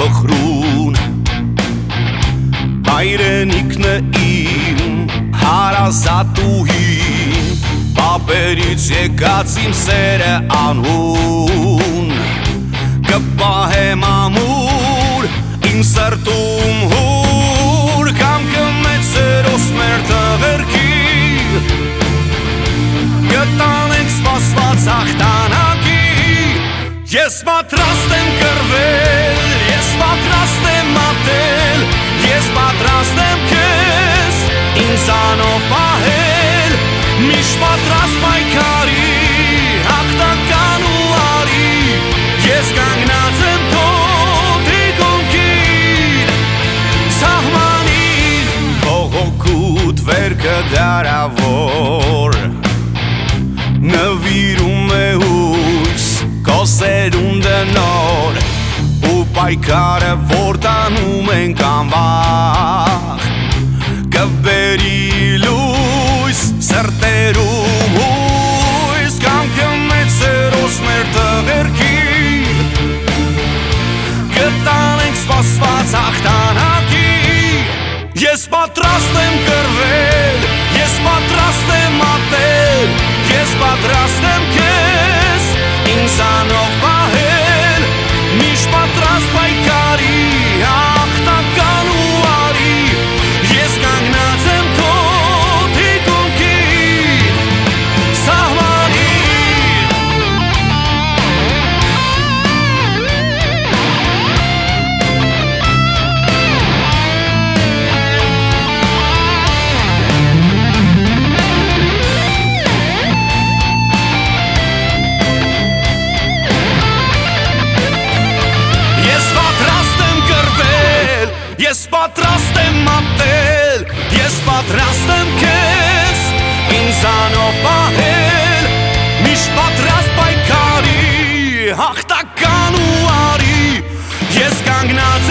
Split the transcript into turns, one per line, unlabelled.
փխրուն հայրենիքն է իմ հարազատուհին Պապերից եկած իմ սերը անհուն Կպահեմ ամուր իմ սրտում հուր Կամքը մեծ սերոս մեր տղերքի Կտանենք սպասված աղտանակի Ես պատրաստ եմ կրվել, վերքը դարավոր Նվիրում է հույս կոսերունդը նոր ու պայքարը որ տանում ենք անվախ կբերի լույս սրտերում հույս կամքը մեծ սերոս մեր տղերքի կտանենք սպասված աղտանակի ես պատրաստ եմ պատրաստ եմ մատել ես պատրաստ եմ քեզ ինձանով պահել միշտ պատրաստ պայքարի հաղթական ու արի ես կանգնած